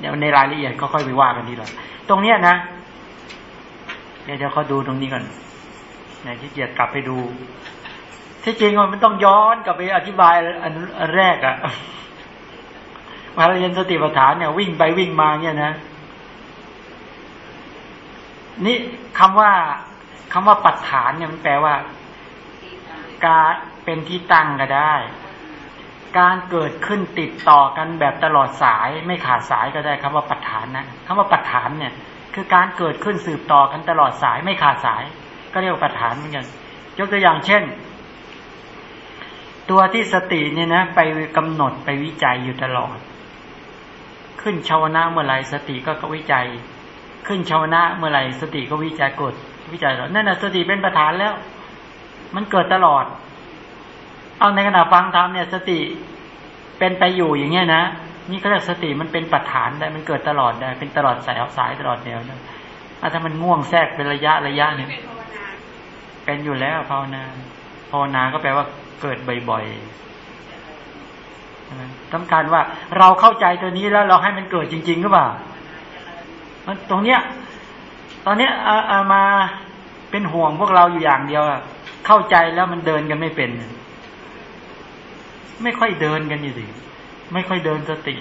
เดี๋ยวในรายละเอียดก็ค่อยไปว่ากันทีหลังตรงเนี้ยนะเดี๋ยวเขาดูตรงนี้ก่อนเนี่ยที่เกียรกลับไปดู ที่จริงมันต้องย้อนกลับไปอธิบายอันแรกอะมาเรียนสติปัฏฐานเนี่ย วิ่งไปวิ่งมาเนี่ยนะ นี่คำว่าคำว่าปัฏฐานเนี่ยมันแปลว่า การเป็นที่ตั้งก็ได้ การเกิดขึ้นติดต่อกันแบบตลอดสายไม่ขาดสายก็ได้คำว่าปัฏฐานนะคำว่าปัฏฐานเนี่ย คือการเกิดขึ้นสืบต่อกันตลอดสายไม่ขาดสาย ก็เรียกว่าปัฏฐานเหมือนกันยกตัวอย่างเช่น ตัวที่สติเนี่ยนะ ไปกำหนดไปวิจัยอยู่ตลอด ขึ้นชาวนะเมื่อไรสติก็วิจัย ขึ้นชาวนะเมื่อไรสติก็วิจัยกดวิจัยแล้วนั่นนะสติเป็นประธานแล้ว มันเกิดตลอด เอาในขณะฟังธรรมเนี่ย สติเป็นไปอยู่อย่างเงี้ยนะนี่ก็เรียกสติมันเป็นประธานได้มันเกิดตลอดได้เป็นตลอดสายเอาสายตลอดแนวนะถ้ามันง่วงแทรกเป็นระยะระยะเนี่ยเป็นอยู่แล้วภาวนาภาวนาก็แปลว่าเกิดบ่อยๆต้องการว่าเราเข้าใจตัวนี้แล้วเราให้มันเกิดจริงๆหรือเปล่าตรงเนี้ย ตอนเนี้ยอามาเป็นห่วงพวกเราอยู่อย่างเดียวเข้าใจแล้วมันเดินกันไม่เป็น ไม่ค่อยเดินกันอยู่สิไม่ค่อยเดินสติ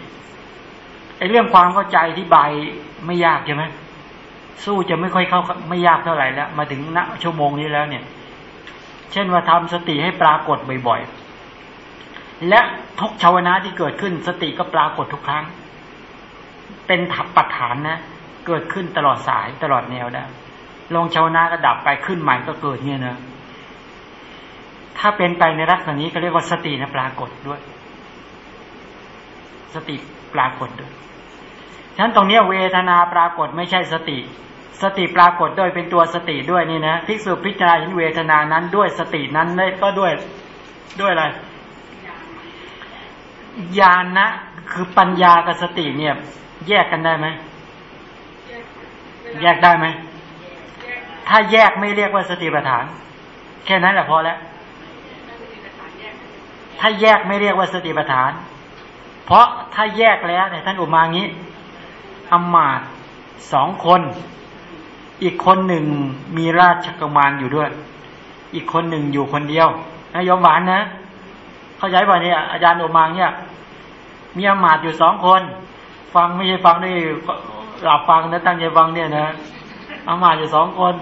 ไอ้เรื่องความเข้าใจที่ใบไม่ยากใช่ไหมสู้จะไม่ค่อยเข้าไม่ยากเท่าไหร่แล้ว มาถึงณชั่วโมงนี้แล้วเนี่ย เช่นว่าทำสติให้ปรากฏบ่อยๆ และทุกชาวนะที่เกิดขึ้น สติก็ปรากฏทุกครั้ง เป็นถับปัจฐานนะ เกิดขึ้นตลอดสายตลอดแนวได้ลงชาวนาก็ดับไปขึ้นใหม่ก็เกิดเนี่ยนะ ถ้าเป็นไปในลักษณะนี้ก็เรียกว่าสตินะปรากฏด้วย สติปรากฏด้วยฉะนั้นตรงนี้เวทนาปรากฏไม่ใช่สติ สติปรากฏด้วยเป็นตัวสติด้วยนี่นะภิกษุพิจารณาเห็นเวทนานั้นด้วยสตินั้นก็ด้วยด้วยอะไรญาณนะคือปัญญากับสติเนี่ย แยกกันได้ไหมแยกได้ไหมถ้าแยกไม่เรียกว่าสติปัฏฐาน แค่นั้นแหละพอแล้ว ถ้าแยกไม่เรียกว่าสติปัฏฐาน เพราะถ้าแยกแล้วเนี่ยท่านอุมางี้อมาตสองคน อีกคนหนึ่งมีราชกมานอยู่ด้วย อีกคนหนึ่งอยู่คนเดียวนะยอมหวานนะ เข้าใจป่ะเนี่ยอาจารย์อุมาเนี่ย มีอมาตอยู่สองคน ฟังไม่ใช่ฟังด้วยหลับฟังนะตั้งใจฟังเนี่ยนะอามาอยู่สองคน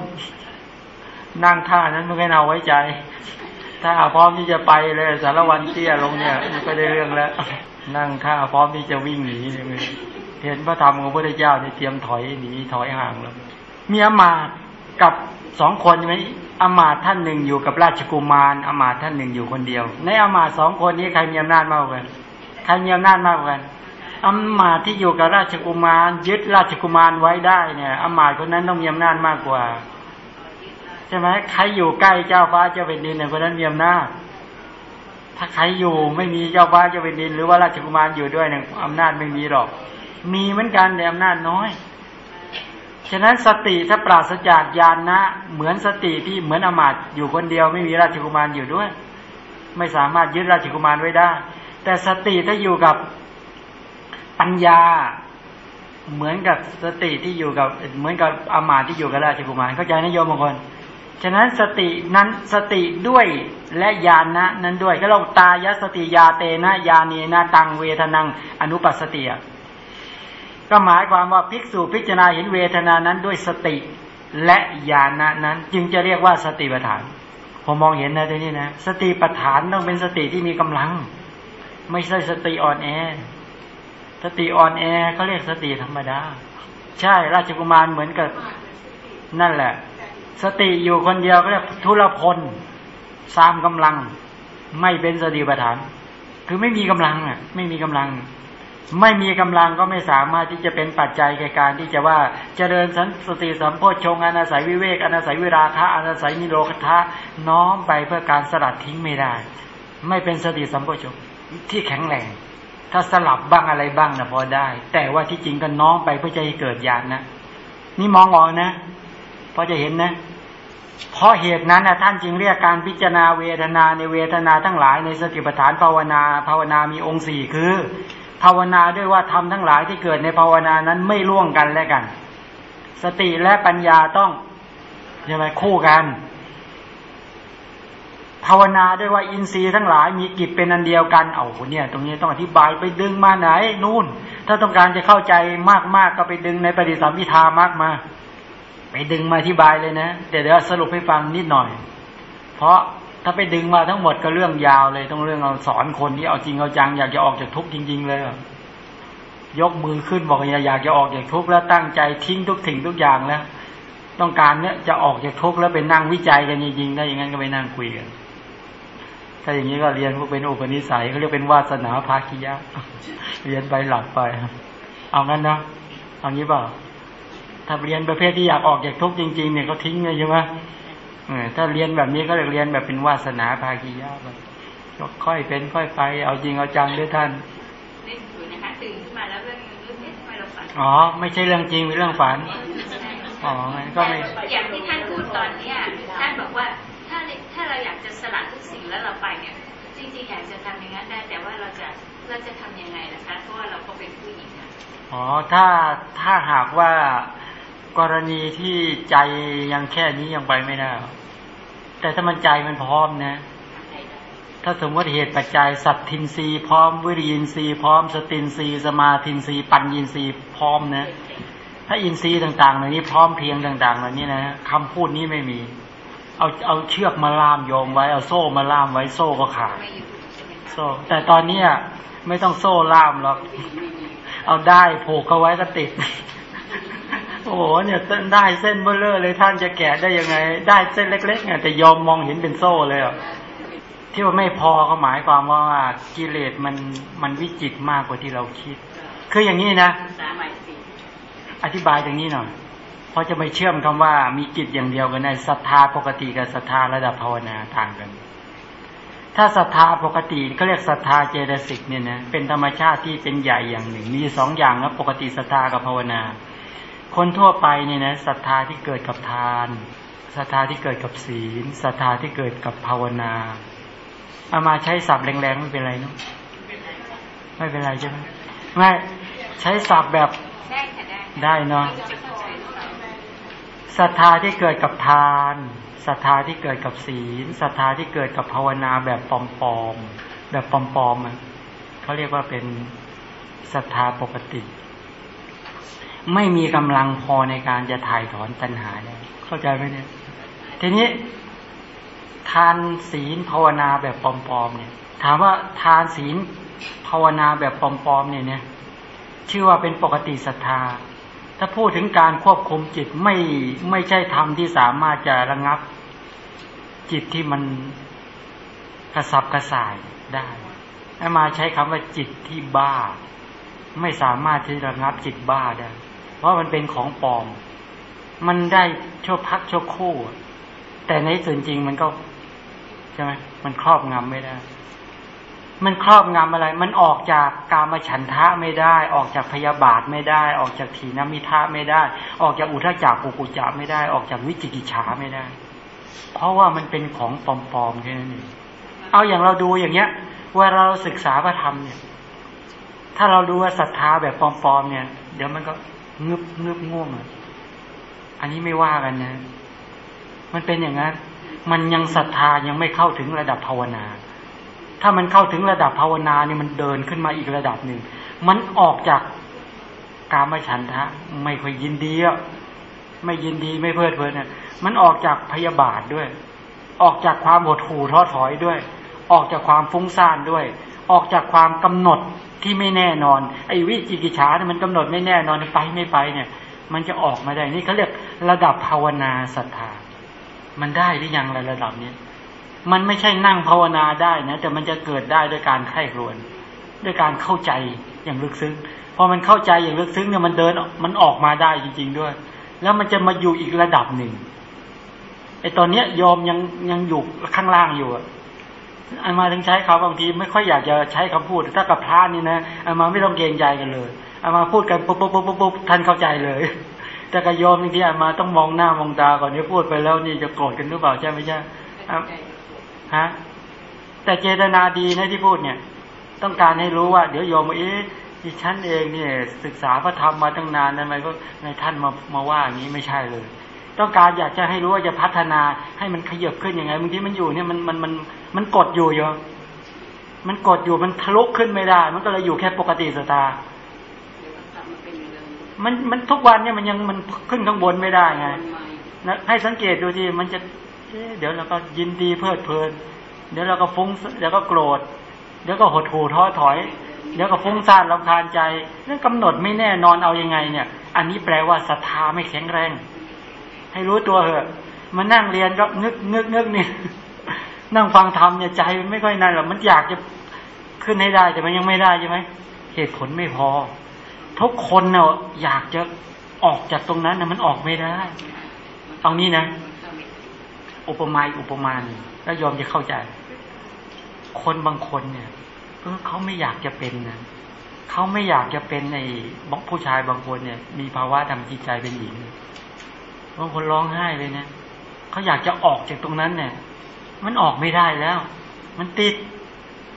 นั่งท่านั้นไม่ค่อยเอาไว้ใจ ถ้าพร้อมที่จะไปเลย สารวันเตี้ยลงเนี่ยมันก็ได้เรื่องแล้ว นั่งท่าพร้อมที่จะวิ่งหนีเห็นพระธรรมของพระเจ้าเนี่ยเตรียมถอยหนีถอยห่างแล้วมีอมาตกับสองคนใช่ไหมอมาตท่านหนึ่งอยู่กับราชกุมารอมาตท่านหนึ่งอยู่คนเดียว ในอมาตสองคนนี้ใครมีอำนาจมากกว่ากันใครมีอำนาจมากกว่ากันอมาตที่อยู่กับราชกุมารยึดราชกุมารไว้ได้เนี่ยอมาตคนนั้นต้องมีอำนาจมากกว่า ใช่ไหมใครอยู่ใกล้เจ้าฟ้าเจ้าแผ่นดินเนี่ยคนนั้นมีอำนาจถ้าใครอยู่ไม่มีเจ้าฟ้าเจ้าแผ่นดิน หรือว่าราชกุมารอยู่ด้วยเนี่ยอำนาจไม่มีหรอก มีเหมือนกันแต่อำนาจน้อยฉะนั้นสติถ้าปราศจากญาณนะ เหมือนสติที่เหมือนอมาตอยู่คนเดียวไม่มีราชกุมารอยู่ด้วย ไม่สามารถยึดราชกุมารไว้ได้ แต่สติถ้าอยู่กับปัญญา เหมือนกับสติที่อยู่กับเหมือนกับอามาที่อยู่กับราชกุมารเข้าใจนะโยมบางคน ฉะนั้นสตินั้นสติด้วยและญาณนะนั้นด้วยก็เราตายสติยาเตนะยาเนนะตังเวทนังอนุปัสติก็หมายความว่าภิกษุพิจารณาเห็นเวทนานั้นด้วยสติและญาณนะนั้น จึงจะเรียกว่าสติปัฏฐาน ผมมองเห็นนะทีนี้นะสติปัฏฐานต้องเป็นสติที่มีกำลัง ไม่ใช่สติอ่อนแอ สติอ่อนแอเขาเรียกสติธรรมดา ใช่ราชกุมารเหมือนกับนั่นแหละ สติอยู่คนเดียวก็เรียกทุรพลสามกำลัง ไม่เป็นสติปัฏฐาน คือไม่มีกำลังอะ ไม่มีกำลัง ไม่มีกำลังก็ไม่สามารถที่จะเป็นปัจจัยแก่การที่จะว่าเจริญสันสติสัมโพชงอนาศัยวิเวกอนาศัยวิราคะอนาศัยนิโรคทะน้อมไปเพื่อการสลัดทิ้งไม่ได้ ไม่เป็นสติสัมโพชงที่แข็งแรงถ้าสลับบ้างอะไรบ้างนะพอได้ แต่ว่าที่จริงก็น้องไปเพื่อจะให้เกิดญาณนะนี่มองออกนะ พอจะเห็นนะเพราะเหตุนั้นนะท่านจึงเรียกการพิจารณาเวทนาในเวทนาทั้งหลายในสติปัฏฐานภาวนา ภาวนามีองค์สี่คือ ภาวนาด้วยว่าทำทั้งหลายที่เกิดในภาวนานั้นไม่ล่วงกันและกัน สติและปัญญาต้องยังไงคู่กัน ภาวนาด้วยว่าอินทรีย์ทั้งหลายมีกิจเป็นอันเดียวกันเอาเนี่ย ตรงนี้ต้องอธิบายไปดึงมาไหนนู่น ถ้าต้องการจะเข้าใจมากๆก็ไปดึงในปฏิสัมพิธามากมา ไปดึงมาอธิบายเลยนะเดี๋ยวเดี๋ยวสรุปให้ฟังนิดหน่อย เพราะถ้าไปดึงมาทั้งหมดก็เรื่องยาวเลย ต้องเรื่องเราสอนคนที่เอาจริงเอาจังอยากจะออกจากทุกข์จริง ๆ เลยยกมือขึ้นบอกอยากอยากจะออกจากทุกข์แล้วตั้งใจทิ้งทุกสิ่งทุกอย่างแล้ว ต้องการเนี้ยจะออกจากทุกข์แล้วไปนั่งวิจัยกันจริงๆได้อย่างนั้นก็ไปนั่งคุยกันถ้าอย่างนี้ก็เรียนพวกเป็นอุปนิสัยเขาเรียกเป็นวาสนาภาคิยะเรียนไปหลับไป เอางั้นนะเอางี้เปล่า ถ้าเรียนประเภทที่อยากออกจากทุกข์จริงๆเนี่ยเขาทิ้งเลยใช่ไหมถ้าเรียนแบบนี้ก็เรียนแบบเป็นวาสนาภาคียะไปค่อยเป็นค่อยไป เอาจริงเอาจังด้วยท่านอ๋อ ไม่ใช่เรื่องจริงเป็นเรื่องฝัน อ๋อก็ไม่อย่างที่ท่านพูดตอนเนี้ยท่านบอกว่าถ้าถ้าเราอยากจะสละทุกสิ่งแล้วเราไปเนี่ย จริงๆอยากจะทำอย่างนั้นได้ แต่ว่าเราจะเราจะทำยังไงล่ะคะเพราะว่าเราก็เป็นผู้หญิงอ๋อถ้าถ้าหากว่า กรณีที่ใจยังแค่นี้ยังไปไม่ได้ แต่ถ้ามันใจมันพร้อมนะ ถ้าสมมติเหตุปัจจัยสัตทินรีพร้อม วิริยินรีพร้อม สตินรีสมาทินรีปัญญินรีพร้อมนะ ถ้าอินทรีย์ต่างๆเหล่านี้พร้อมเพียงต่างๆเหล่านี้นะคำพูดนี้ไม่มี เอาเอาเชือกมาล่ามโยงไว้เอาโซ่มาล่ามไว้โซ่ก็ขาดโซ่ แต่ตอนเนี้ยไม่ต้องโซ่ล่ามหรอกเอาได้ผูกเขาไว้ก็ติด โอ้โหเนี่ยได้เส้นเบลเลอร์เลยท่านจะแกะได้ยังไง ได้เส้นเล็กๆไงแต่ยอมมองเห็นเป็นโซ่เลยอะที่ว่าไม่พอเขาหมายความว่ากิเลสมันมันวิจิตมากกว่าที่เราคิด คืออย่างนี้นะอธิบายอย่างนี้หน่อยเพราะจะไปเชื่อมคำว่ามีจิตอย่างเดียวกันในศรัทธาปกติกับศรัทธาระดับภาวนาต่างกัน ถ้าศรัทธาปกติเขาเรียกศรัทธาเจตสิกเนี่ยนะเป็นธรรมชาติที่เป็นใหญ่อย่างหนึ่ง มีสองอย่างนะปกติศรัทธากับภาวนา คนทั่วไปเนี่ยนะศรัทธาที่เกิดกับทานศรัทธาที่เกิดกับศีลศรัทธาที่เกิดกับภาวนาเอามาใช้ศัพท์แรงๆไม่เป็นไรเนาะไม่เป็นไรใช่ไหมไม่ใช้ศัพท์แบบได้เนาะศรัทธาที่เกิดกับทานศรัทธาที่เกิดกับศีลศรัทธาที่เกิดกับภาวนาแบบปลอมๆแบบปลอมๆอะเขาเรียกว่าเป็นศรัทธาปกติ ไม่มีกำลังพอในการจะถ่ายถอนตัณหาได้เข้าใจไหมเนี่ยทีนี้ ทานศีลภาวนาแบบปลอมๆเนี่ย ถามว่าทานศีลภาวนาแบบปลอมๆเนี่ยเนี่ยชื่อว่าเป็นปกติศรัทธา ถ้าพูดถึงการควบคุมจิตไม่ไม่ใช่ธรรมที่สามารถจะระงับ จิตที่มันกระสับกระส่ายได้ให้มาใช้คำว่าจิตที่บ้า ไม่สามารถที่จะระงับจิตบ้าได้ เพราะมันเป็นของปลอม มันได้ชั่วพักชั่วคู่ แต่ในส่วนจริงมันก็ใช่ไหมมันครอบงำไม่ได้ มันครอบงำอะไร มันออกจากกามฉันทะไม่ได้ ออกจากพยาบาทไม่ได้ ออกจากถีนมิทะไม่ได้ ออกจากอุทจักกุกุจักไม่ได้ ออกจากวิจิกิจฉาไม่ได้ เพราะว่ามันเป็นของปลอมๆแค่นั้นเองเอาอย่างเราดูอย่างเงี้ยเว่าเราศึกษาพระธรรมเนี่ย ถ้าเราดูว่าศรัทธาแบบปลอมๆเนี่ย เดี๋ยวมันก็ งึบงึบง่วงอะอันนี้ไม่ว่ากันนะ มันเป็นอย่างนั้น มันยังศรัทธายังไม่เข้าถึงระดับภาวนา ถ้ามันเข้าถึงระดับภาวนาเนี่ยมันเดินขึ้นมาอีกระดับหนึ่ง มันออกจากกามฉันทะ ไม่ค่อยยินดีอะไม่ยินดีไม่เพลิดเพลินเนี่ยมันออกจากพยาบาทด้วย ออกจากความหดหู่ท้อถอยด้วย ออกจากความฟุ้งซ่านด้วย ออกจากความกำหนดที่ไม่แน่นอน ไอ้วิจิกิจฉาเนี่ยมันกำหนดไม่แน่นอนไปไม่ไปเนี่ย มันจะออกมาได้นี่เขาเรียกระดับภาวนาศรัทธา มันได้หรือยังระดับเนี้ยมันไม่ใช่นั่งภาวนาได้นะแต่มันจะเกิดได้ด้วยการไข้ครวน ด้วยการเข้าใจอย่างลึกซึ้งพอมันเข้าใจอย่างลึกซึ้งเนี่ยมันเดินมันออกมาได้จริง ๆด้วย แล้วมันจะมาอยู่อีกระดับหนึ่งไอ้ตอนเนี้ยยอมยังยังอยู่ข้างล่างอยู่ อะอันมาถึงใช้เขาบางทีไม่ค่อยอยากจะใช้คำพูดถ้ากับพระนี่นะอันมาไม่ต้องเกรงใจกันเลยอันมาพูดกันปุ๊บปุ๊บปุ๊บปุ๊บปุ๊บท่านเข้าใจเลย แต่กับโยมบางทีอันมาต้องมองหน้ามองตาก่อนนี้พูดไปแล้วนี่จะโกรธกันหรือเปล่าใช่ไหมใช่ฮะแต่เจตนาดีนะที่พูดเนี่ย ต้องการให้รู้ว่า เดี๋ยวโยมเอ๊ะที่ฉันเองเนี่ย ศึกษาพระธรรมมาตั้งนานทำไมก็ในท่านมามาว่าอย่างนี้ไม่ใช่เลย ต้องการอยากจะให้รู้ว่าจะพัฒนาให้มันขยับขึ้นยังไงบางทีมันอยู่เนี่ยมันมันมันมันกดอยู่อยู่มันกดอยู่มันทะลุขึ้นไม่ได้ มันก็เลยอยู่แค่ปกติสตา มันมันทุกวันเนี่ยมันยังมันขึ้นข้างบนไม่ได้ไงนะให้สังเกตดูที่มันจะเอ๊ะเดี๋ยวเราก็ยินดีเพลิดเพลิน เดี๋ยวเราก็ฟุ้งเดี๋ยวก็โกรธ เดี๋ยวก็หดหู่ท้อถอย เดี๋ยวก็ฟุ้งซ่านรำคาญใจเรื่องกำหนดไม่แน่นอนเอายังไง เนี่ย อันนี้แปลว่าศรัทธาไม่แข็งแรง ให้รู้ตัวเหอะมานั่งเรียนก็นึกนึกนึกนี่นั่งฟังธรรมเนี่ยใจมันไม่ค่อยนั่นหรอกมันอยากจะขึ้นให้ได้แต่มันยังไม่ได้ใช่ไหมเหตุผลไม่พอทุกคนเนาะอยากจะออกจากตรงนั้นนะมันออกไม่ได้เอานี้นะ อุปมาอุปมาแล้วยอมจะเข้าใจ คนบางคนเนี่ยเขาไม่อยากจะเป็นนะเขาไม่อยากจะเป็นในบผู้ชายบางคนเนี่ย มีภาวะทางจิตใจเป็นหญิง บางคนร้องไห้เลยนะเขาอยากจะออกจากตรงนั้นเนี่ย มันออกไม่ได้แล้ว มันติด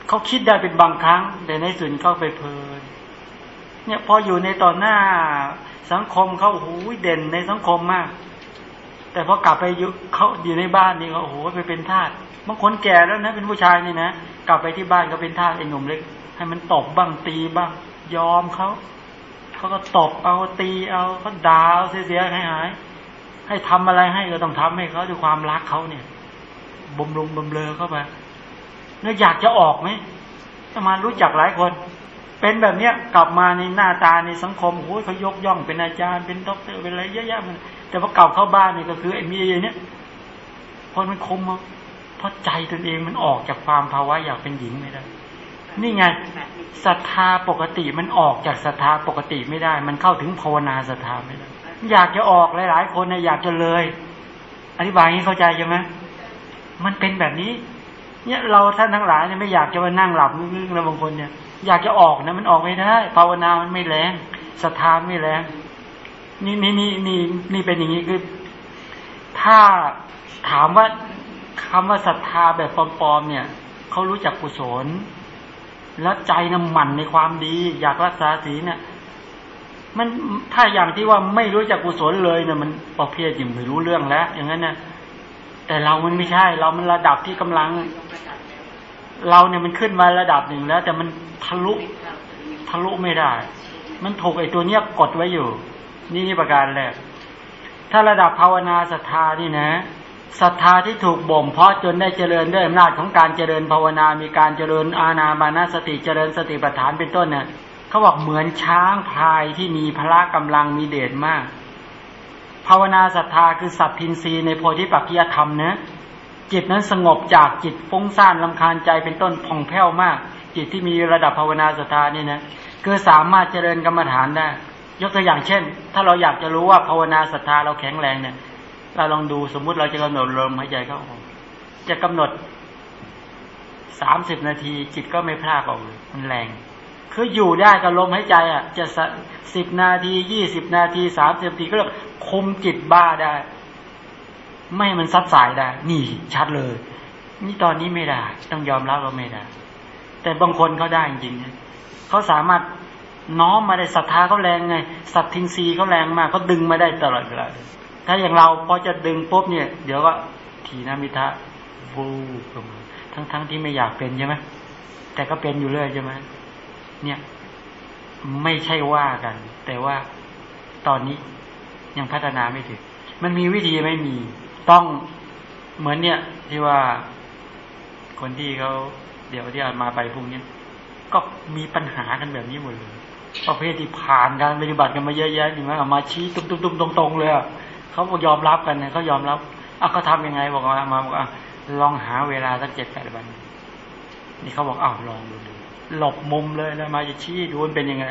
เขาคิดได้เป็นบางครั้ง แต่ในส่วนเขาไปเพลินเนี่ยพออยู่ในต่อหน้าสังคมเขาโอ้โหเด่นในสังคมมาก แต่พอกลับไปอยู่เขาอยู่ในบ้านนี่เขาโอ้โหไปเป็นทาสบางคนแก่แล้วนะ เป็นผู้ชายนี่นะกลับไปที่บ้านก็เป็นทาสไอ้หนุ่มเล็ก ให้มันตบบ้างตีบ้าง ยอมเขาเขาก็ตบเอาตีเอาเขาด่าเอาเสียห้หาย ให้ทำอะไรให้ก็ต้องทำให้เขาด้วยความรักเขาเนี่ยบ่มลงบ่มเลอเข้าไปแล้วอยากจะออกไหมประมาณรู้จักหลายคน เป็นแบบเนี้ยกลับมาในหน้าตาในสังคมโอ้ยเขายกย่องเป็นอาจารย์เป็นด็อกเตอร์เป็นอะไรเยอะแยะมันแต่พอกลับเข้าบ้านนี่ก็คือไอ้มีอย่างเนี้ยคนมันคมมาเพราะใจตนเองมันออกจากความภาวะอยากเป็นหญิงไม่ได้ นี่ไงศรัทธาปกติมันออกจากศรัทธาปกติไม่ได้ มันเข้าถึงภาวนาศรัทธาไม่ได้ อยากจะออกหลายๆ คนนะอยากจะเลย อธิบายให้เข้าใจใช่ไหมมันเป็นแบบนี้ เนี่ยเราท่านทั้งหลายเนี่ยไม่อยากจะมานั่งหลับงึกๆนะบางคนเนี่ย อยากจะออกนะมันออกไม่ได้ภาวนามันไม่แรงศรัทธาไม่แรงนี่นี่นี่นี่นี่เป็นอย่างนี้คือ ถ้าถามว่าคำว่าศรัทธาแบบปลอมๆเนี่ยเขารู้จักกุศลแล้วใจน้ำมันในความดี อยากรักษาศีลเนี่ย มันถ้าอย่างที่ว่าไม่รู้จักกุศลเลยเนี่ยมันประเภทยิ่งไม่รู้เรื่องแล้ว อย่างนั้นนะแต่เรามันไม่ใช่ เรามันระดับที่กำลัง เราเนี่ยมันขึ้นมาระดับหนึ่งแล้ว แต่มันทะลุทะลุไม่ได้ มันถูกไอ้ตัวเนี้ยกดไว้อยู่ นี่นี่ประการแรกถ้าระดับภาวนาศรัทธานี่นะศรัทธาที่ถูกบ่มเพาะจนได้เจริญด้วยอำนาจของการเจริญภาวนา มีการเจริญอาณาบานาสติเจริญสติปัฏฐานเป็นต้นเนี่ย เขาบอกเหมือนช้างพลายที่มีพละกำลังมีเดชมาก ภาวนาศรัทธาคือสัพพินรีในโพธิปักกิยธรรมนะจิตนั้นสงบจากจิตฟุ้งซ่านลำคาญใจเป็นต้นผ่องแผ้วมาก จิตที่มีระดับภาวนาศรัทธานี่นะคือสามารถเจริญกรรมฐานได้ ยกตัวอย่างเช่น ถ้าเราอยากจะรู้ว่าภาวนาศรัทธาเราแข็งแรงเนี่ยเราลองดูสมมุติเราจะกำหนดลมหายใจเข้าออกจะกำหนดสามสิบนาทีจิตก็ไม่พลาดออกเลยมันแรง คืออยู่ได้กับลมหายใจอะจะสิบนาทียี่สิบนาทีสามสิบนาทีก็เรียกคุมจิตบ้าได้ ไม่ให้มันซัดสายได้ นี่ชัดเลย นี่ตอนนี้ไม่ได้ต้องยอมรับว่าไม่ได้ แต่บางคนเขาได้จริงๆเขาสามารถน้อมมาได้ศรัทธาเขาแรงไงสัตทินรีเขาแรงมากเขาดึงมาได้ตลอดเวลาถ้าอย่างเราพอจะดึงปุ๊บเนี่ย เดี๋ยวก็ทีนามิทะวูบลงมาทั้งๆทที่ไม่อยากเป็นใช่ไหมแต่ก็เป็นอยู่เรื่อยใช่ไหม เนี่ยไม่ใช่ว่ากัน แต่ว่าตอนนี้ยังพัฒนาไม่ถึง มันมีวิธีไม่มี ต้องเหมือนเนี่ย ที่ว่าคนที่เขาเดี๋ยวที่ามาไปพรุ่งนี้ก็มีปัญหากันแบบนี้หมดเลยประเภทที่ผ่านการปฏิบัติกันมาเยอะแยะอย่างนั้นเอามาชี้ตุ้มตุ้มตุ้มตรงตรงเลยเขาบอกยอมรับกันเนี่ยเขายอมรับอะเขาทำยังไงบอกมามาบอกอะลองหาเวลาสักเจ็ดแปดวัน นี่เขาบอกอ้าวลองดูดู หลบมุมเลยแล้วมาจะชี้ดูมันเป็นยังไง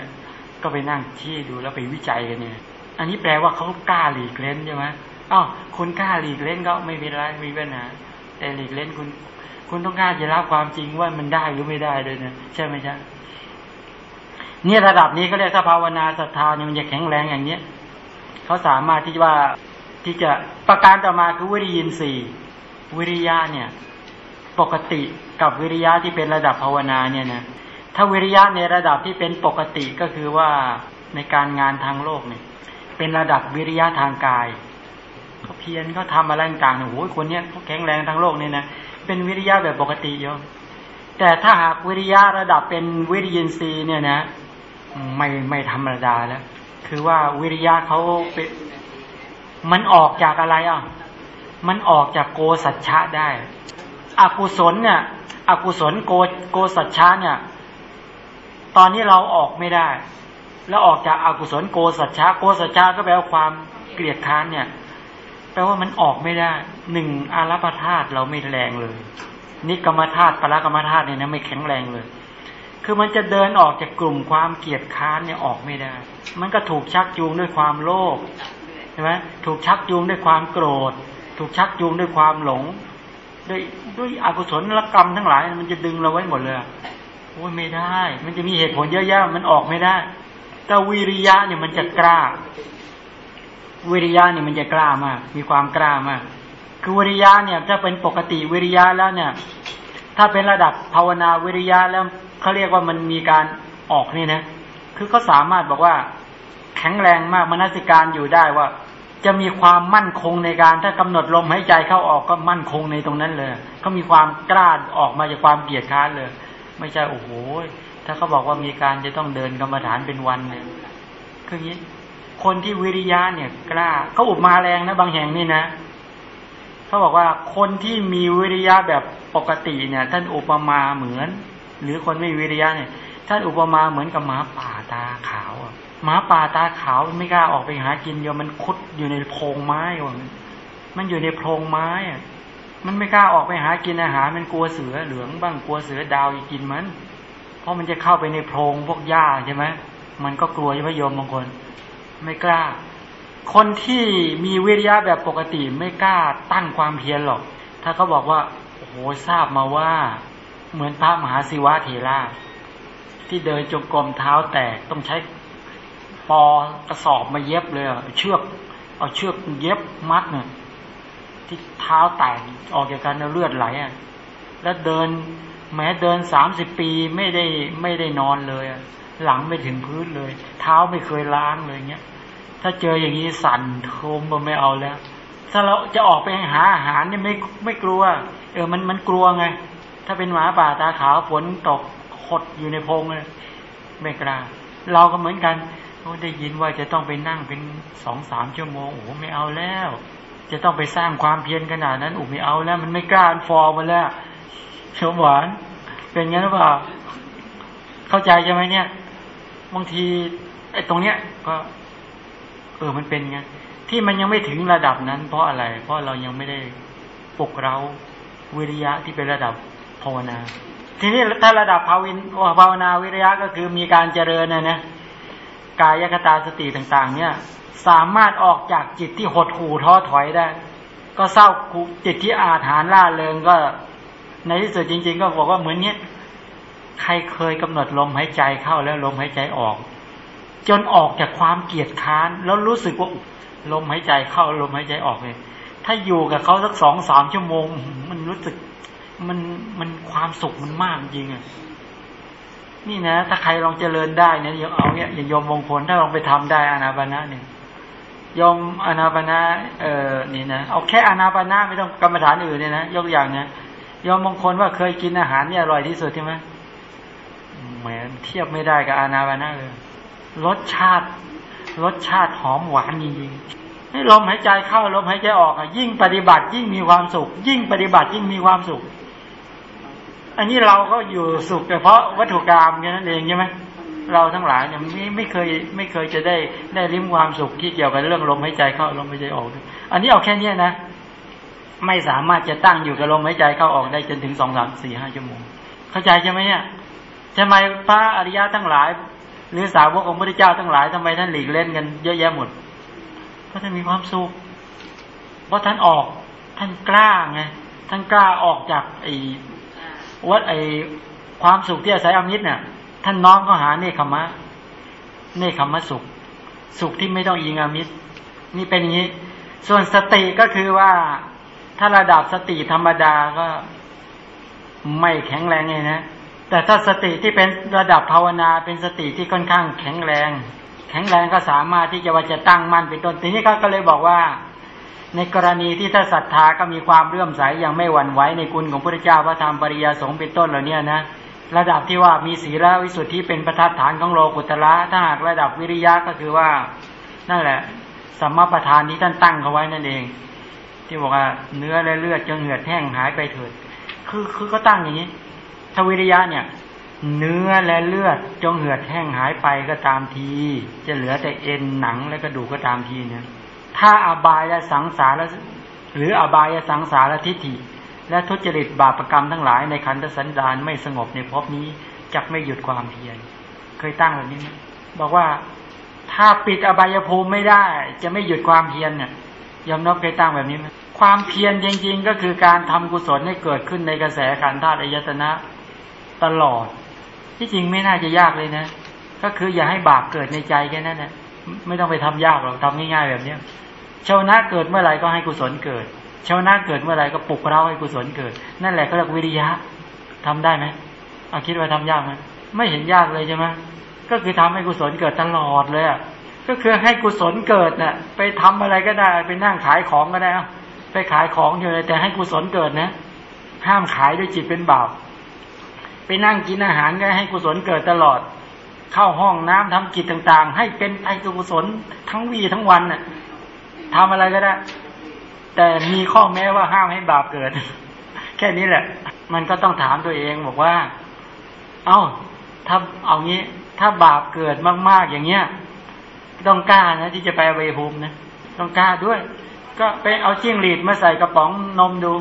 ก็ไปนั่งชี้ดูแล้วไปวิจัยกันเนี่ย อันนี้แปลว่าเขากล้าหลีกเล่นใช่ไหมอ้าวคุณกล้าหลีกเล่นก็ไม่เป็นไรไม่เป็นปัญหาแต่หลีกเล่นคุณ คุณต้องกล้าจะรับความจริงว่ามันได้หรือไม่ได้เลยนะใช่ไหมใช่เนี่ยระดับนี้ก็เรียกถ้าภาวนาศรัทธาเนี่ยมันจะแข็งแรงอย่างเนี้ยเขาสามารถที่ว่าที่จะประการต่อมาคือวิริยินสี่วิริยะเนี่ย ปกติกับวิริยะที่เป็นระดับภาวนาเนี่ยนะ ถ้าวิริยะในระดับที่เป็นปกติก็คือว่าในการงานทางโลกเนี่ย เป็นระดับวิริยะทางกายเขาเพียรเขาทาอะไรต่างๆโอ้โหคนเนี้ยเขาแข็งแรงทางโลกเนี่ยนะเป็นวิริยะแบบปกติโยมแต่ถ้าหากวิริยะระดับเป็นวิริยินทรีย์เนี่ยนะ ไม่ไม่ธรรมดาแล้ว คือว่าวิริยะเขาเป็นมันออกจากอะไรอะ มันออกจากโกสัจฉะได้ อกุศลเนี่ย อกุศลโกโกสัจฉะเนี่ย ตอนนี้เราออกไม่ได้ แล้วออกจากอากุศลโกสัจฉะโกสัจฉะก็แปลว่าความเกลียดค้านเนี่ย แปลว่ามันออกไม่ได้หนึ่งอารัปธาตุเราไม่แรงเลยนิกรรมธาตุปรกรรมธาตุเนี่ยนะไม่แข็งแรงเลย คือมันจะเดินออกจากกลุ่มความเกลียดค้านเนี่ยออกไม่ได้ มันก็ถูกชักจูงด้วยความโลภใช่ไหมถูกชักจูงด้วยความโกรธ ถูกชักจูงด้วยความหลง ด้วยด้วยอกุศลกรรมทั้งหลาย มันจะดึงเราไว้หมดเลย โอ้ยไม่ได้ มันจะมีเหตุผลเยอะแยะมันออกไม่ได้แต่วิริยะเนี่ยมันจะกล้า วิริยะเนี่ยมันจะกล้ามาก มีความกล้ามาก คือวิริยะเนี่ยถ้าเป็นปกติวิริยะแล้วเนี่ย ถ้าเป็นระดับภาวนาวิริยะแล้วเขาเรียกว่ามันมีการออกนี่นะ คือเขาสามารถบอกว่า แข็งแรงมากมนสิการอยู่ได้ว่า จะมีความมั่นคงในการถ้ากำหนดลมหายใจเข้าออกก็มั่นคงในตรงนั้นเลยเขามีความกล้าออกมาจากความเกลียดค้านเลย ไม่ใช่โอ้โหถ้าเขาบอกว่ามีการจะต้องเดินกรรมฐานเป็นวันเนี่ยคืออย่างนี้ คนที่วิริยะเนี่ย กล้าเขาอุบมาแรงนะบางแห่งนี่นะเขาบอกว่าคนที่มีวิริยะแบบปกติเนี่ย ท่านอุปมาเหมือน หรือคนไม่วิริยะเนี่ย ท่านอุปมาเหมือนกับหมาป่าตาขาวหมาป่าตาขาวไม่กล้าออกไปหากินโยมมันคุดอยู่ในโพรงไม้มันอยู่ในโพรงไม้อะ มันไม่กล้าออกไปหากินอาหารมันกลัวเสือเหลืองบ้างกลัวเสือดาวอีกกินมัน เพราะมันจะเข้าไปในโพรงพวกหญ้าใช่ไหมมันก็กลัวใช่ไหมโยมบางคน ไม่กล้า คนที่มีวิริยะแบบปกติไม่กล้าตั้งความเพียรหรอก ถ้าเขาบอกว่าโอ้โหทราบมาว่า เหมือนพระมหาศิวะเถระที่เดินจงกรมเท้าแตกต้องใช้ปอกระสอบมาเย็บเลยเชือกเอาเชือกเย็บมัดเนี่ย ที่เท้าแตกออกจากการเลือดไหลอะแล้วเดิน แม้เดินสามสิบปีไม่ได้ไม่ได้นอนเลยหลังไม่ถึงพื้นเลย เท้าไม่เคยล้างเลยเงี้ยถ้าเจออย่างนี้สั่นโคมก็ไม่เอาแล้ว ถ้าเราจะออกไปหาอาหารเนี่ยไม่ไม่กลัว เออมันมันกลัวไง ถ้าเป็นหมาป่าตาขาวฝนตกขดอยู่ในพงเลยไม่กล้าเราก็เหมือนกันเขาได้ยินว่าจะต้องไปนั่งเป็นสองสามชั่วโมงโอ้ไม่เอาแล้ว จะต้องไปสร้างความเพียรขนาดนั้นโอ้ไม่เอาแล้ว มันไม่กล้าฟอร์มาแล้วชมหวาน เป็นงั้นหรือเปล่า เข้าใจใช่ไหมเนี่ยบางทีไอ้ตรงเนี้ย ก็ เออมันเป็นไงที่มันยังไม่ถึงระดับนั้น เพราะอะไร เพราะเรายังไม่ได้ปลุกเราวิริยะที่เป็นระดับภาวนา ทีนี้ถ้าระดับภาวินภาวนาวิริยะก็คือมีการเจริญนะนะกายคตาสติต่าง ๆ เนี่ย สามารถออกจากจิตที่หดหู่ท้อถอยได้ ก็เศร้าจิตที่อาถรรพ์ล่าเริงก็ ในที่สุดจริง ๆ ก็บอกว่าเหมือนเนี้ยใครเคยกำหนดลมหายใจเข้าแล้วลมหายใจออก จนออกจากความเกียดค้านแล้วรู้สึกว่าลมหายใจเข้าลมหายใจออกเลย ถ้าอยู่กับเขาสักสองสามชั่วโมง มันรู้สึกมันมันความสุขมันมากจริงอะนี่นะ ถ้าใครลองเจริญได้เนี่ยยเอาเนี่ยอย่างยมมงคลถ้าลองไปทำได้อานาปานะเนี่ย ยมอนาปานะเออนี่นะเอาแค่อนาปานะไม่ต้องกรรมฐานอื่นเนี่ยนะยกอย่างเนี่ยยมมงคลว่าเคยกินอาหารเนี่ยอร่อยที่สุดใช่ไหมแหมือนเทียบไม่ได้กับอานาปานะเลยรสชาติ รสชาติหอมหวานจริงๆให้ลมหายใจเข้าลมหายใจออกอะยิ่งปฏิบัติยิ่งมีความสุข ยิ่งปฏิบัติยิ่งมีความสุข อันนี้เราก็อยู่สุขเฉพาะวัตถุกรรมแค่นั้นเองใช่ไหม เราทั้งหลายเนี่ยไม่ไม่เคยไม่เคยจะได้ได้ริมความสุขที่เกี่ยวกับเรื่องลมหายใจเข้าลมหายใจออกอันนี้เอาแค่เนี้ยนะ ไม่สามารถจะตั้งอยู่กับลมหายใจเข้าออกได้จนถึงสองสามสี่ห้าชั่วโมง เข้าใจใช่ไหมเนี่ยทำไมพระอริยะทั้งหลาย หรือสาวกของพระเจ้าทั้งหลายทำไมท่านหลีกเล่นกันเยอะแยะหมดเพราะท่านมีความสุขเพราะท่านออกท่านกล้าไงท่านกล้าออกจากไอ้วัดไอ้ความสุขที่อาศัยอมิตรเนี่ย ท่านน้องก็หาเนคขมะ เนคขมะสุข สุขที่ไม่ต้องอิงอมิตรนี่เป็นอย่างนี้ ส่วนสติก็คือว่าถ้าระดับสติธรรมดาก็ไม่แข็งแรงเลยนะ แต่ถ้าสติที่เป็นระดับภาวนาเป็นสติที่ค่อนข้างแข็งแรง แข็งแรงก็สามารถที่จะว่าจะตั้งมั่นเป็นต้นทีนี้ก็เลยบอกว่า ในกรณีที่ถ้าศรัทธาก็มีความเลื่อมใสอย่างไม่หวั่นไหวในคุณของพระเจ้าพระธรรมปริยาสงฆ์เป็นต้นเหล่านี้นะ ระดับที่ว่ามีศีลวิสุทธิเป็นประทัดฐานของโลกุตละถ้าหากระดับวิริยะก็คือว่านั่นแหละสัมมาประธานที่ท่านตั้งเขาไว้นั่นเอง ที่บอกว่าเนื้อและเลือดจงเหือดแห้งหายไปเถิด คือคือก็ตั้งอย่างนี้ทวิริยะเนี่ย เนื้อและเลือดจงเหือดแห้งหายไปก็ตามที จะเหลือแต่เอ็นหนังและกระดูกก็ตามทีเนี่ย ถ้าอบายสังสารหรืออบายสังสารทิฏฐิ และทุจริตบาปรกรรมทั้งหลายในขันธสันดานไม่สงบในภพนี้จักไม่หยุดความเพียรเคยตั้งแบบนี้ไหมบอกว่าถ้าปิดอบายภูมิไม่ได้ จะไม่หยุดความเพียรเนี่ยยอมรับเคยตั้งแบบนี้ไหมความเพียรจริงๆก็คือการทำกุศลให้เกิดขึ้นในกระแสขันธาตุอายตนะตลอด ที่จริงไม่น่าจะยากเลยนะ ก็คืออย่าให้บาปเกิดในใจแค่นั้นนะไม่ต้องไปทำยากหรอกทำง่ายๆแบบเนี้ยชาวนะเกิดเมื่อไหร่ก็ให้กุศลเกิด ชาวนะเกิดเมื่อไรก็ปลุกเราให้กุศลเกิด นั่นแหละก็เรียกวิริยะทำได้ไหมเอาคิดว่าทำยากไหมไม่เห็นยากเลยใช่ไหมก็คือทำให้กุศลเกิดตลอดเลยอะก็คือให้กุศลเกิดน่ะ ไปทำอะไรก็ได้ไปนั่งขายของก็ได้ไปขายของอยู่เลยแต่ให้กุศลเกิดนะห้ามขายด้วยจิตเป็นบาปไปนั่งกินอาหารก็ให้กุศลเกิดตลอด เข้าห้องน้ำทำกิจต่างๆ ให้เป็นไอกุศลทั้งวีทั้งวันน่ะทำอะไรก็ได้ แต่มีข้อแม้ว่าห้ามให้บาปเกิด แค่นี้แหละ มันก็ต้องถามตัวเองบอกว่า เอา้า ถ้าเอางี้ ถ้าบาปเกิดมาก ๆ อย่างเงี้ย ต้องกล้านะที่จะไปเวภูมินะต้องกล้าด้วย ก็ไปเอาจิ้งหรีดมาใส่กระป๋องนมดู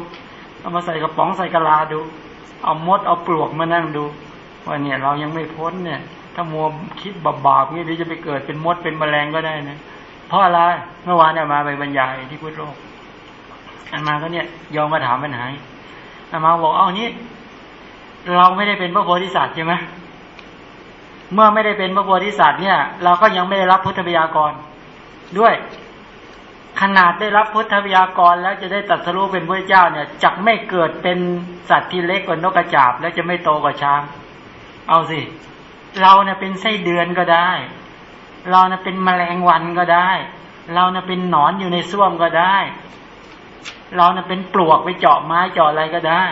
เอามาใส่กระป๋องใส่กะลาดู เอามดเอาปลวกมานั่งดูว่าเนี่ย เรายังไม่พ้นเนี่ย ถ้ามัวคิดบาปๆนี่เดี๋ยวจะไปเกิดเป็นมดเป็นแมลงก็ได้นะเพราะอะไรเมื่อวานเนี่ยมาไปบรรยายที่พุทธโลก อันมาก็เนี่ยยอมมาถามปัญหาอันมาบอกเอานี้ เราไม่ได้เป็นพระโพธิสัตว์ใช่ไหมเมื่อไม่ได้เป็นพระโพธิสัตว์เนี่ย เราก็ยังไม่ได้รับพุทธบิยากรด้วย ขนาดได้รับพุทธบิยากรแล้วจะได้ตัดสรู้เป็นพระเจ้าเนี่ยจักไม่เกิดเป็นสัตว์ที่เล็กกว่านกกระจาบ แล้วจะไม่โตกว่าช้าง เอาสิ เราเนี่ยเป็นไส้เดือนก็ได้ เราเนี่ยเป็นแมลงวันก็ได้ เราเนี่ยเป็นหนอนอยู่ในส้วมก็ได้ เราเนี่ยเป็นปลวกไปเจาะไม้เจาะอะไรก็ได้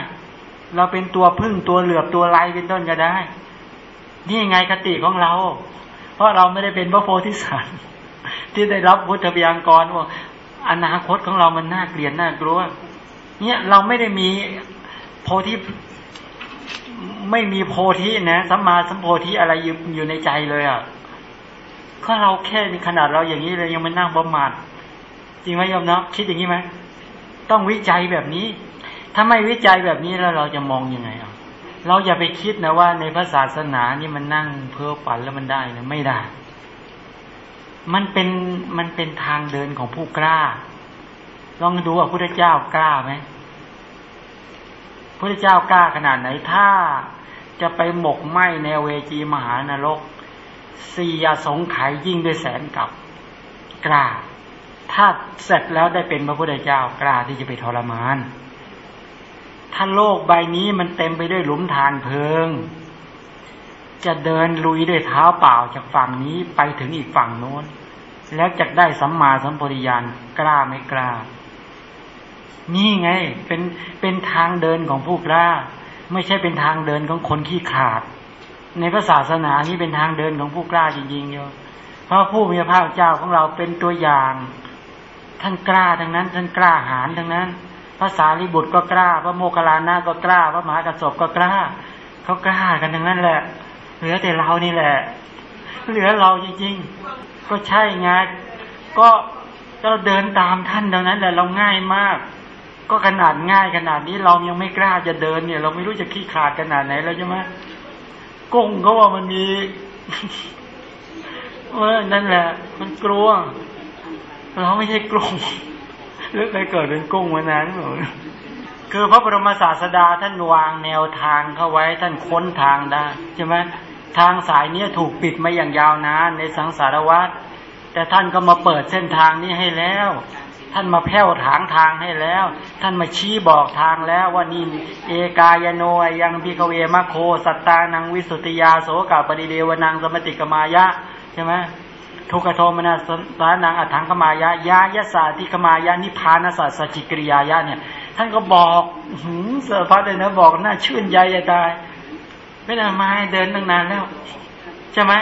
เราเป็นตัวพึ่งตัวเหลือบตัวไรเป็นต้นก็ได้ นี่ไงคติของเรา เพราะเราไม่ได้เป็นพระโพธิสัตว์ที่ได้รับพุทธบิยังกรว่าอนาคตของเรามันน่าเกลียดน่ากลัว เนี่ยเราไม่ได้มีโพธิไม่มีโพธินะสัมมาสัมโพธิอะไรอยู่อยู่ในใจเลยอะก็เราแค่ขนาดเราอย่างนี้เลยยังไม่นั่งประมาทจริงไหมยอมนะคิดอย่างนี้ไหม ต้องวิจัยแบบนี้ ถ้าไม่วิจัยแบบนี้แล้วเราจะมองยังไงอะเราอย่าไปคิดนะว่าในพระศาสนานี่มันนั่งเพ้อฝันแล้วมันได้นะไม่ได้ มันเป็นมันเป็นทางเดินของผู้กล้า ลองดูว่าพระเจ้ากล้าไหมพระเจ้ากล้าขนาดไหนถ้าจะไปหมกไหมในเวจีมหานรกสี่ยสงไขยยิ่งด้วยแสนกับกล้า ถ้าเสร็จแล้วได้เป็นพระพุทธเจ้ากล้าที่จะไปทรมาน ถ้าโลกใบนี้มันเต็มไปด้วยหลุมฐานเพลิง จะเดินลุยด้วยเท้าเปล่าจากฝั่งนี้ไปถึงอีกฝั่งโน้น แล้วจะได้สัมมาสัมปวิญาณกล้าไม่กล้า นี่ไงเป็นเป็นทางเดินของผู้กล้า ไม่ใช่เป็นทางเดินของคนขี้ขาด ในพระศาสนานี้เป็นทางเดินของผู้กล้าจริงๆโยเพราะผู้มีพระเจ้าของเราเป็นตัวอย่าง ท่านกล้าทั้งนั้น ท่านกล้าหาญทั้งนั้นภาษาลิบุตรก็กล้าพระโมคคัลลานะก็กล้าพระมหากระสบก็กล้าเขากล้ากันทั้งนั้นแหละ เหลือแต่เรานี่แหละ เหลือเราจริงๆก็ใช่ไงก็เราเดินตามท่านเท่านั้นแหละเราง่ายมาก ก็ขนาดง่ายขนาดนี้เรายังไม่กล้าจะเดินเนี่ย เราไม่รู้จะขี้ขาดขนาดไหนแล้วใช่ไหมกุ้งเขาว่ามันมีเออนั่นแหละ มันกลัว เราไม่ใช่กุ้งหรือเคยเกิดเป็นกุ้งมานานหรือคือพระบรมศาสดาท่านวางแนวทางเข้าไว้ท่านค้นทางได้ใช่ไหมทางสายนี้ถูกปิดมาอย่างยาวนานในสังสารวัฏแต่ท่านก็มาเปิดเส้นทางนี้ให้แล้ว ท่านมาแผ่วถางทางให้แล้ว ท่านมาชี้บอกทางแล้วว่านี่เอกายโนยังพิกเวมะโค สัตตานังวิสุทธิยาโสกาปริเดวนังสมติกมายะใช่ไหม ทุกขโทมนาสานังอัถังขมายะยายะสาธิขมายะนิพานาสัสสจิกริยายะเนี่ย ท่านก็บอกหืมเสือพัดเลยนะบอกน่าชื่นใจจะตายไม่ได้มาเดินตั้งนานแล้วใช่ไหม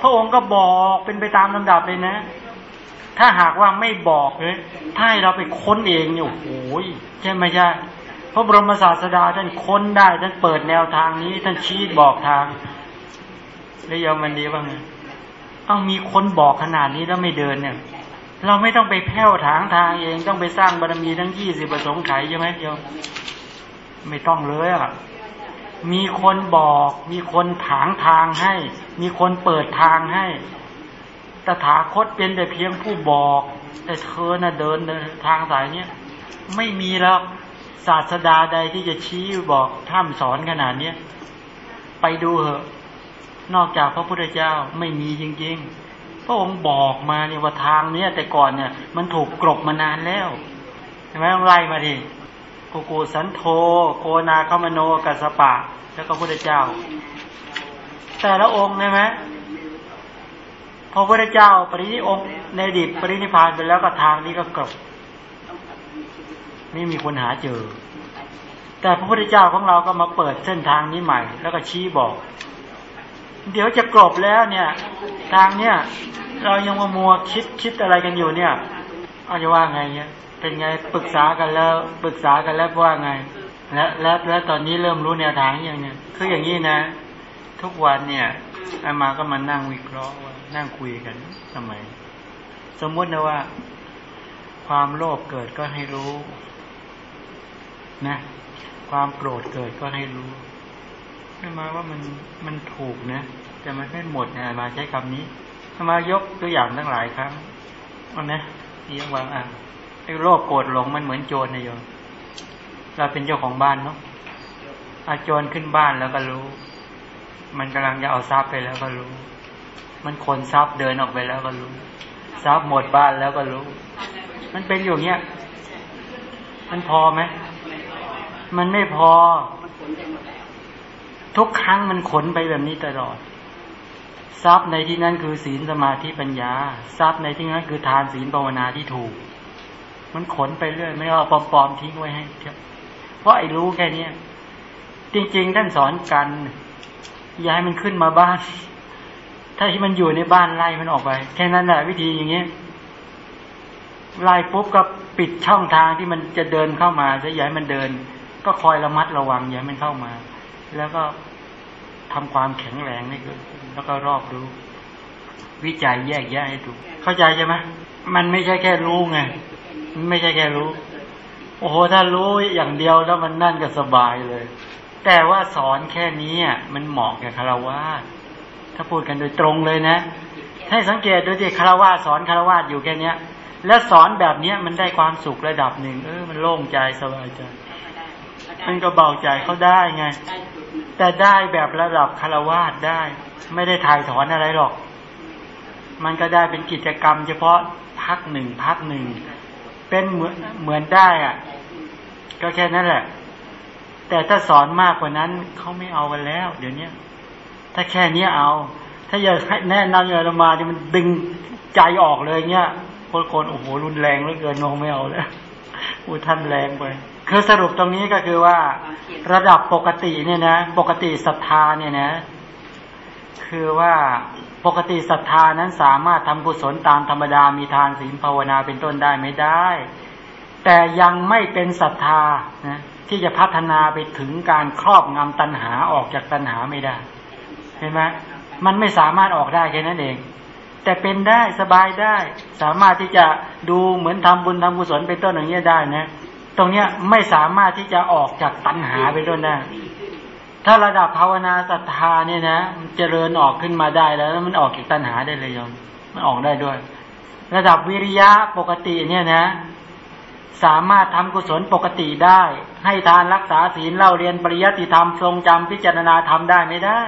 พระองค์ก็บอกเป็นไปตามลำดับเลยนะ ถ้าหากว่าไม่บอกเลยถ้าให้เราไปค้นเองเนี่ยโอ้โหใช่ไหมใช่พระบรมศาสดาท่านค้นได้ท่านเปิดแนวทางนี้ ท่านชี้บอกทางแล้วยอมมันดีบ้างไง ต้องมีคนบอกขนาดนี้แล้วไม่เดินเนี่ย เราไม่ต้องไปแผ่วถางทางเอง ต้องไปสร้างบารมีทั้งยี่สิบประสงค์ไขใช่ไหมโยมไม่ต้องเลยอะมีคนบอก มีคนถางทางให้ มีคนเปิดทางให้ตถาคตเป็นแต่เพียงผู้บอก แต่เธอน่ะเดินทางสายเนี้ยไม่มีแล้วศาสดาใดที่จะชี้บอกท่ามสอนขนาดเนี้ยไปดูเหอะ นอกจากพระพุทธเจ้าไม่มีจริงๆ พระองค์บอกมาเนี่ยว่าทางเนี้ยแต่ก่อนเนี่ยมันถูกกรบมานานแล้วใช่ไหมต้องไล่มาดิกูกูสันโธโกนาคมโนกัสปะ แล้วก็พระพุทธเจ้า แต่ละองค์ใช่ไหมพอพระเจ้า ปรินิองค์ในอดีตปรินิพานไปแล้วก็ทางนี้ก็กลบไม่มีคนหาเจอ แต่พระพุทธเจ้าของเราก็มาเปิดเส้นทางนี้ใหม่ แล้วก็ชี้บอก เดี๋ยวจะกลบแล้วเนี่ย ทางเนี่ย เรายังมามัวคิดคิดอะไรกันอยู่เนี่ยเอาจะว่าไงเนี่ยเป็นไงปรึกษากันแล้วปรึกษากันแล้วว่าไง และและและตอนนี้เริ่มรู้แนวทางยังเนี่ยคืออย่างนี้นะ ทุกวันเนี่ยอามาก็มานั่งวิเคราะห์ว่านั่งคุยกันทำไมสมมุตินะว่า ความโลภเกิดก็ให้รู้นะ ความโกรธเกิดก็ให้รู้ อามาว่ามันมันถูกนะแต่มันไม่หมดนะมาใช้คำนี้อามายกตัวอย่างทั้งหลายครั้งเอานะที่ยังวางอะไอ้โลภโกรธหลงมันเหมือนโจรนะโยมเราเป็นเจ้าของบ้านเนาะอาโจรขึ้นบ้านแล้วก็รู้ มันกำลังจะเอาทรัพย์ไปแล้วก็รู้ มันขนทรัพย์เดินออกไปแล้วก็รู้ทรัพย์หมดบ้านแล้วก็รู้ มันเป็นอยู่เงี้ยมันพอไหมมันไม่พอ ทุกครั้งมันขนไปแบบนี้ตลอด ทรัพย์ในที่นั้นคือศีลสมาธิปัญญา ทรัพย์ในที่นั้นคือทานศีลภาวนาที่ถูก มันขนไปเรื่อยไม่เอาปลอมๆทิ้งไว้ให้เพราะไอ้รู้แค่เนี้ยจริงๆท่านสอนกันย้ายมันขึ้นมาบ้าน ถ้าที่มันอยู่ในบ้านไล่มันออกไป แค่นั้นแหละวิธีอย่างเงี้ยไล่ปุ๊บก็ปิดช่องทางที่มันจะเดินเข้ามาจะย้ายมันเดิน ก็คอยระมัดระวังย้ายมันเข้ามา แล้วก็ทำความแข็งแรงให้เกิดแล้วก็รอบรู้ วิจัยแยกแยะให้ถูก เข้าใจใช่ไหมมันไม่ใช่แค่รู้ไงมันไม่ใช่แค่รู้ โอ้โหถ้ารู้อย่างเดียวแล้วมันนั่นก็สบายเลย แต่ว่าสอนแค่นี้มันเหมาะกับคารวะถ้าพูดกันโดยตรงเลยนะ ให้สังเกตดูที่คารวะสอนคารวะอยู่แค่เนี้ย แล้วสอนแบบเนี้ยมันได้ความสุขระดับหนึ่งเออมันโล่งใจสบายใจมันก็เบาใจเขาได้ไง แต่ได้แบบระดับคารวะได้ ไม่ได้ถ่ายถอนอะไรหรอก มันก็ได้เป็นกิจกรรม เฉพาะพักหนึ่งพักหนึ่งเป็นเหมือนเหมือนได้อะ ก็แค่นั้นแหละ แต่ถ้าสอนมากกว่านั้นเขาไม่เอากันแล้ว เดี๋ยวนี้ถ้าแค่นี้เอา ถ้าอยากให้แนะนำอย่างมาที่มันดึงใจออกเลยเงี้ยคนคนโอ้โหรุนแรงเหลือเกินน้องไม่เอาแล้วอู้ท่านแรงไป คือสรุปตรงนี้ก็คือว่า ระดับปกติเนี่ยนะ ปกติศรัทธาเนี่ยนะ คือว่าปกติศรัทธานั้นสามารถทำกุศลตามธรรมดามีทานศีลภาวนาเป็นต้นได้ไม่ได้ แต่ยังไม่เป็นศรัทธานะที่จะพัฒนาไปถึงการครอบงำตัณหาออกจากตัณหาไม่ได้เห็นไหมมันไม่สามารถออกได้แค่นั้นเอง แต่เป็นได้สบายได้ สามารถที่จะดูเหมือนทำบุญทำกุศลเป็นต้นอย่างนี้ได้นะ ตรงเนี้ยไม่สามารถที่จะออกจากตัณหาเป็นต้นได้ถ้าระดับภาวนาศรัทธาเนี่ยนะมันเจริญออกขึ้นมาได้แล้วมันออกจากตัณหาได้เลยโยมมันออกได้ด้วย ระดับวิริยะปกติเนี่ยนะ สามารถทำกุศลปกติได้ ให้ทานรักษาศีลเล่าเรียนปริยัติธรรมทรงจำพิจารณาทำได้ไม่ได้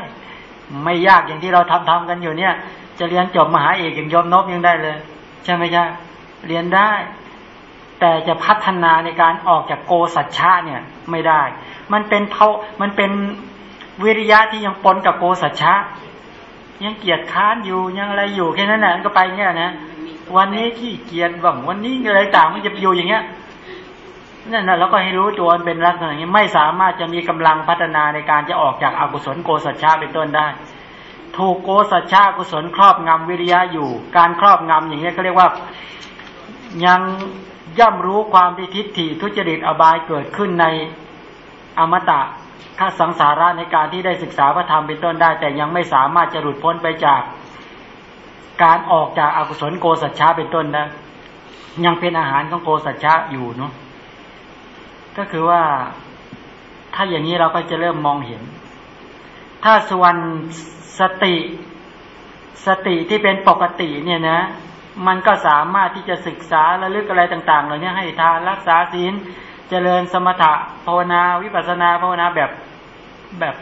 ไม่ยากอย่างที่เราทำทำกันอยู่เนี่ย จะเรียนจบมหาเอกอย่างยอมนบยังได้เลย ใช่ไหมใช่เรียนได้ แต่จะพัฒนาในการออกจากโกสัจฉะเนี่ยไม่ได้ มันเป็นเท่ามันเป็นวิริยะที่ยังปนกับโกสัจฉะยังเกียจค้านอยู่ยังอะไรอยู่แค่นั้นแหละมันก็ไปเงี้ยนะวันนี้ขี้เกียจบ้างวันนี้อะไรต่างมันจะอยู่อย่างเงี้ยนั่นแหละเราก็ให้รู้ตัวมันเป็นลักษณะอย่างนี้ไม่สามารถจะมีกำลังพัฒนาในการจะออกจากอากุศลโกสัจฉะเป็นต้นได้ ถูกโกสัจฉะกุศลครอบงำวิริยะอยู่ การครอบงำอย่างนี้เขาเรียกว่ายัง ย่ำรู้ความที่ทิฏฐิทุจริตอบายเกิดขึ้นในอมตะข้าสังสาระในการที่ได้ศึกษาพระธรรมเป็นต้นได้ แต่ยังไม่สามารถจะหลุดพ้นไปจาก การออกจากอากุศลโกสัจฉะเป็นต้นนะยังเป็นอาหารของโกสัจฉะอยู่เนาะก็คือว่าถ้าอย่างนี้เราก็จะเริ่มมองเห็น ถ้าส่วนสติสติที่เป็นปกติเนี่ยนะ มันก็สามารถที่จะศึกษาระลึกอะไรต่างๆเหล่านี้ให้ทานรักษาศีลเจริญสมถะภาวนาวิปัสนาภาวนาแบบแบบ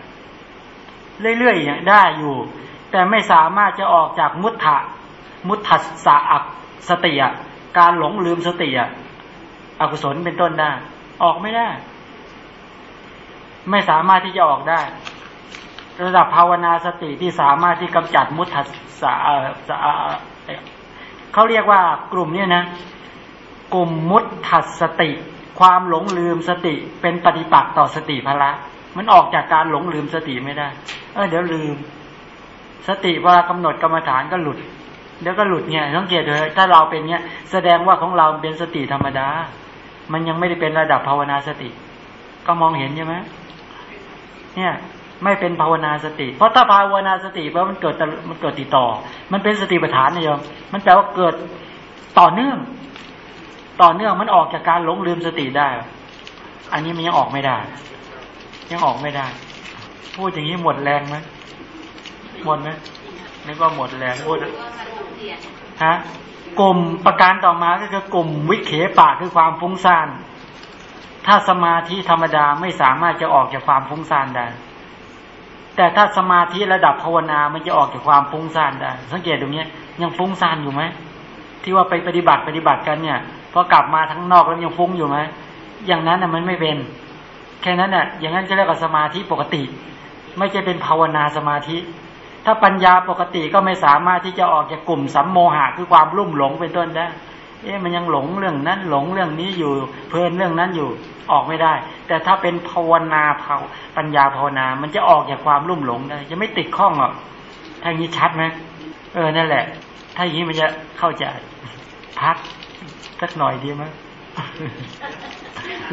เรื่อยๆอย่างได้อยู่ แต่ไม่สามารถจะออกจากมุตถะมุตถัสสะอักสติอะการหลงลืมสติอะอกุศลเป็นต้นได้ ออกไม่ได้ ไม่สามารถที่จะออกได้ ระดับภาวนาสติที่สามารถที่กำจัดมุตถัสสะ เขาเรียกว่ากลุ่มเนี้ยนะ กลุ่มมุตถัสสติ ความหลงลืมสติเป็นปฏิปักษ์ต่อสติพละ มันออกจากการหลงลืมสติไม่ได้ เออเดี๋ยวลืม สติเวลากำหนดกรรมฐานก็หลุดเดี๋ยวก็หลุดเนี่ยสังเกตเลยถ้าเราเป็นเนี้ยแสดงว่าของเราเป็นสติธรรมดา มันยังไม่ได้เป็นระดับภาวนาสติ ก็มองเห็นใช่ไหมเนี่ย ไม่เป็นภาวนาสติ เพราะถ้าภาวนาสติแปลว่ามันเกิดมันเกิดติดต่อ มันเป็นสติปัฏฐานนะโยมมันแปลว่าเกิดต่อเนื่อง ต่อเนื่องมันออกจากการหลงลืมสติได้ อันนี้มันยังออกไม่ได้ ยังออกไม่ได้ พูดอย่างนี้หมดแรงไหมหมดไหมนึกว่าหมดแรงพูดฮะกลุ่มประการต่อมาก็คือกลุ่มวิเขปะคือความฟุ้งซ่านถ้าสมาธิธรรมดาไม่สามารถจะออกจากความฟุ้งซ่านได้ แต่ถ้าสมาธิระดับภาวนา มันจะออกจากความฟุ้งซ่านได้ สังเกตตรงนี้ยังฟุ้งซ่านอยู่ไหมที่ว่าไปปฏิบัติปฏิบัติกันเนี่ยพอกลับมาทั้งนอกแล้วยังฟุ้งอยู่ไหมอย่างนั้นน่ะมันไม่เป็น แค่นั้นน่ะ อย่างนั้นจะเรียกว่าสมาธิปกติ ไม่ใช่เป็นภาวนาสมาธิ ถ้าปัญญาปกติก็ไม่สามารถที่จะออกจากกลุ่มสัมโมหะคือความรุ่มหลงเป็นต้นได้ เอ๊ะมันยังหลงเรื่องนั้นหลงเรื่องนี้อยู่ เพลินเรื่องนั้นอยู่ออกไม่ได้ แต่ถ้าเป็นภาวนาภาปัญญาภาวนา มันจะออกจากความรุ่มหลงได้จะไม่ติดข้องหรอกถ้าอย่างนี้ชัดไหมเออนั่นแหละ ถ้าอย่างนี้มันจะเข้าใจ พักสักหน่อยดีไหม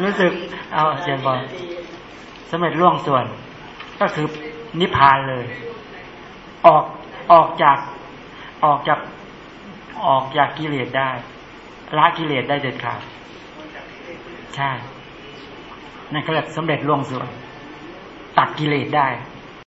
รู้สึก เอาเชียนบอลสำเร็จล่วงส่วน ก็คือนิพพานเลย ออกออกจากออกจากออกจากกิเลสได้ ละกิเลสได้เด็ดขาดใช่นั่นเขาเรียกสำเร็จล่วงส่วน ตัดกิเลสได้